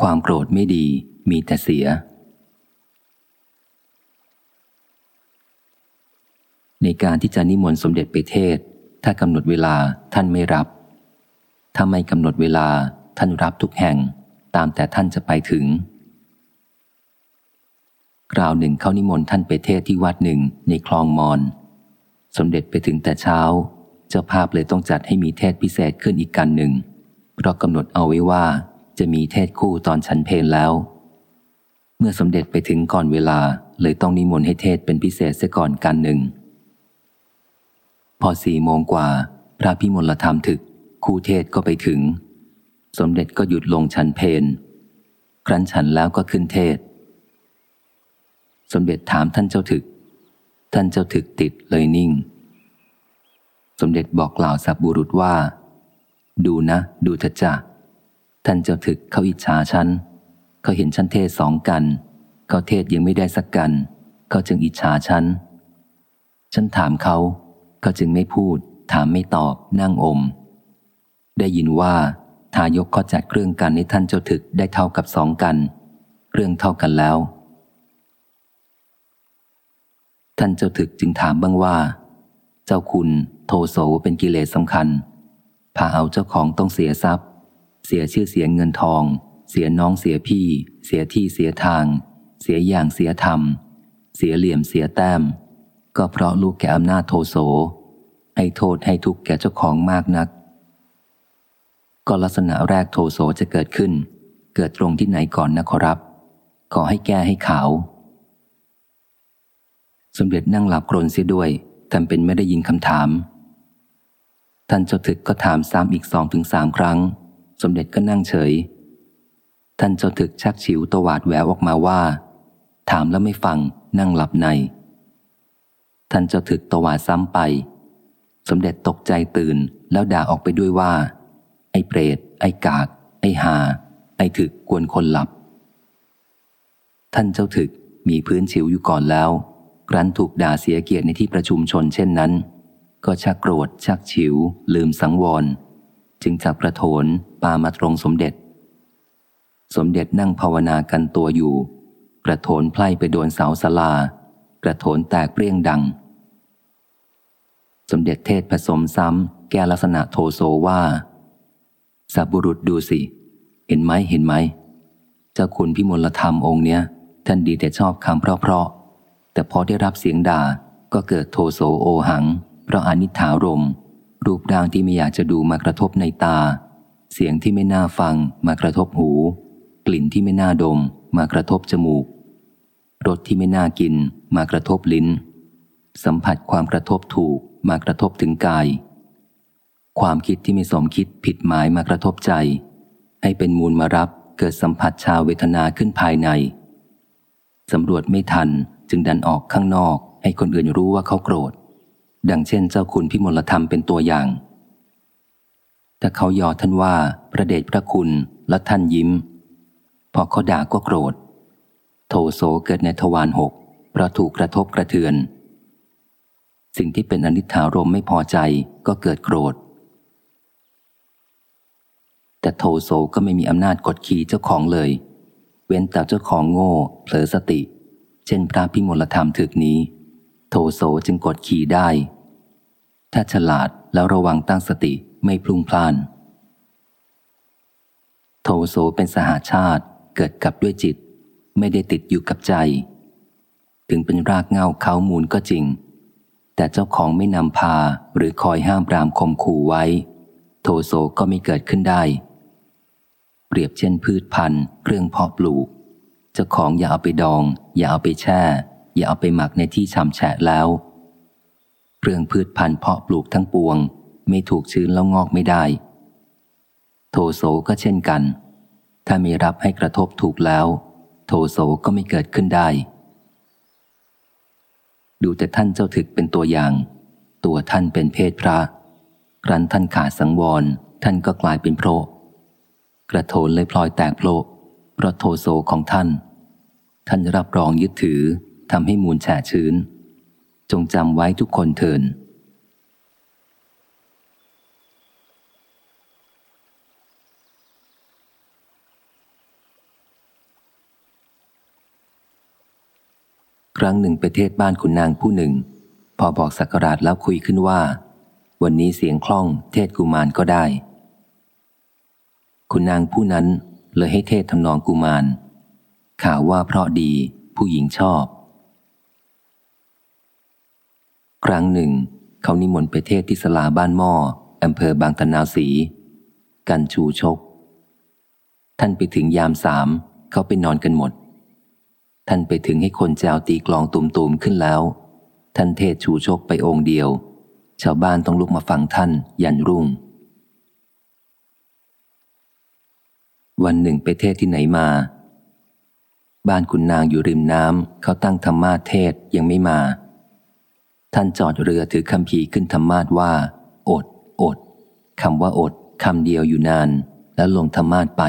ความโกรธไม่ดีมีแต่เสีย ในการที่จะนิมนต์สมเด็จไปเทศ ถ้ากำหนดเวลาท่านไม่รับ ถ้าไม่กำหนดเวลาท่านรับทุกแห่งตามแต่ท่านจะไปถึงคราวหนึ่งเขานิมนต์ท่านไปเทศที่วัดหนึ่งในคลองมอน สมเด็จไปถึงแต่เช้า เจ้าภาพเลยต้องจัดให้มีเทศพิเศษขึ้นอีกกันหนึ่ง เพราะกำหนดเอาไว้ว่า จะมีเทศคู่ตอนฉันเพลแล้ว เมื่อสมเด็จไปถึงก่อนเวลาเลยต้องนิมนต์ให้เทศเป็นพิเศษเสียก่อนกันหนึ่ง พอสี่โมงกว่า พระพิมลธรรมถึก คู่เทศก็ไปถึง สมเด็จก็หยุดลงฉันเพลครั้นฉันแล้วก็ขึ้นเทศ สมเด็จถามท่านเจ้าถึก ท่านเจ้าถึกติดเลยนิ่ง สมเด็จบอกกล่าวสับบุรุษว่า ดูนะ ดูเถอะจ้ะ ท่านเจ้าถึกเขาอิจฉาฉันเขาเห็นฉันเทศสองกัน เขาเทศยังไม่ได้สักกัน เขาจึงอิจฉาฉัน ฉันถามเขา เขาจึงไม่พูด ถามไม่ตอบ นั่งอม ได้ยินว่า ทายกเขาจัดเครื่องกันในท่านเจ้าถึกได้เท่ากับสองกัน เรื่องเท่ากันแล้ว ท่านเจ้าถึกจึงถามบ้างว่า เจ้าคุณโทโสเป็นกิเลสสำคัญพาเอาเจ้าของต้องเสียทรัพย์ เสียชื่อเสียงเงินทอง เสียน้องเสียพี่ เสียที่เสียทาง เสียอย่างเสียธรรม เสียเหลี่ยมเสียแต้ม ก็เพราะลูกแก่อำนาจโทโส ให้โทษให้ทุกข์แก่เจ้าของมากนัก ก็ลักษณะแรกโทโสจะเกิดขึ้น เกิดตรงที่ไหนก่อนนะขอรับ ขอให้แก้ให้ขาว สมเด็จนั่งหลับกรนเสียด้วยทำเป็นไม่ได้ยินคำถาม ท่านเจ้าถึกก็ถามซ้ำอีกสองถึงสามครั้ง สมเด็จก็นั่งเฉย ท่านเจ้าถึกชักฉิวตวาดแววออกมาว่า ถามแล้วไม่ฟังนั่งหลับใน ท่านเจ้าถึกตวาดซ้ำไป สมเด็จตกใจตื่นแล้วด่าออกไปด้วยว่า ไอ้เปรต ไอ้กาก ไอ้หา ไอ้ถึกกวนคนหลับ ท่านเจ้าถึกมีพื้นฉิวอยู่ก่อนแล้วครั้นถูกด่าเสียเกียรติในที่ประชุมชนเช่นนั้น ก็ชักโกรธชักฉิว ลืมสังวร จึงจับกระโถนปามาตรงสมเด็จ สมเด็จนั่งภาวนากันตัวอยู่ กระโถนไพล่ไปโดนเสาสลา กระโถนแตกเปรี้ยงดัง สมเด็จเทศผสมซ้ำแก้ลักษณะโทโซว่าสับบุรุษดูสิ เห็นไหมเห็นไหม เจ้าคุณพิมลธรรมองค์เนี้ย ท่านดีแต่ชอบคำเพราะๆแต่พอได้รับเสียงด่าก็เกิดโทโสโอหัง เพราะอนิถารม รูปร่างที่ไม่อยากจะดูมากระทบในตา เสียงที่ไม่น่าฟังมากระทบหู กลิ่นที่ไม่น่าดม มากระทบจมูก รสที่ไม่น่ากิน มากระทบลิ้น สัมผัสความกระทบถูกมากระทบถึงกาย ความคิดที่ไม่สมคิดผิดหมายมากระทบใจ ให้เป็นมูลมารับเกิดสัมผัสชาเวทนาขึ้นภายในสำรวจไม่ทันจึงดันออกข้างนอก ให้คนอื่นรู้ว่าเขาโกรธ ดังเช่นเจ้าคุณพิมลธรรมเป็นตัวอย่าง ถ้าเขายอท่านว่าพระเดชพระคุณและท่านยิ้ม พอเขาด่าก็โกรธ โทโสเกิดในทวารหกเพราะถูกกระทบกระเทือน สิ่งที่เป็นอนิถารมไม่พอใจก็เกิดโกรธ แต่โทโสก็ไม่มีอำนาจกดขี่เจ้าของเลย เว้นแต่เจ้าของโง่ เผลอสติ เช่นพระพิมลธรรมถึกนี้ โทโสจึงกดขี่ได้ ถ้าฉลาดแล้วระวังตั้งสติไม่พลุ่งพล่าน โทโสเป็นสหาชาติเกิดกับด้วยจิต ไม่ได้ติดอยู่กับใจ ถึงเป็นรากเงาเขามูลก็จริง แต่เจ้าของไม่นำพาหรือคอยห้ามปรามคมขู่ไว้ โทโสก็ไม่เกิดขึ้นได้ เปรียบเช่นพืชพันธุ์ เครื่องเพาะปลูก เจ้าของอย่าเอาไปดอง อย่าเอาไปแช่ อย่าเอาไปหมักในที่ฉ่ำแฉะแล้วเรื่องพืชพันธุ์เพาะปลูกทั้งปวง ไม่ถูกชื้นแล้วงอกไม่ได้ โทโสก็เช่นกัน ถ้ามีรับให้กระทบถูกแล้ว โทโสก็ไม่เกิดขึ้นได้ ดูแต่ท่านเจ้าถึกเป็นตัวอย่าง ตัวท่านเป็นเพศพระ ครั้นท่านขาดสังวร ท่านก็กลายเป็นโพรกระโถนเลยพลอยแตกโพรเพราะโทโสของท่าน ท่านรับรองยึดถือ ทำให้มูลแฉชื้น จงจำไว้ทุกคนเถินครั้งหนึ่งประเทศบ้านคุณนางผู้หนึ่ง พอบอกสักการะแล้วคุยขึ้นว่า วันนี้เสียงคล่องเทศกุมารก็ได้ คุณนางผู้นั้นเลยให้เทศทำนองกุมารข่าวว่าเพราะดีผู้หญิงชอบ ครั้งหนึ่ง เขานิมนต์ไปเทศที่สลาบ้านหม้ออำเภอบางตะนาวสี กันชูชก ท่านไปถึงยามสามเขาไปนอนกันหมด ท่านไปถึงให้คนเจ้าตีกลองตุมๆขึ้นแล้ว ท่านเทศชูชกไปองค์เดียว ชาวบ้านต้องลุกมาฟังท่านยันรุ่ง วันหนึ่งไปเทศที่ไหนมา บ้านคุณนางอยู่ริมน้ำเขาตั้งธรรมาเทศยังไม่มา ท่านจอดเรือถือคำภีขึ้นธรรมาทว่า อด อดคำว่าอดคำเดียวอยู่นาน แล้วลงธรรมาทไป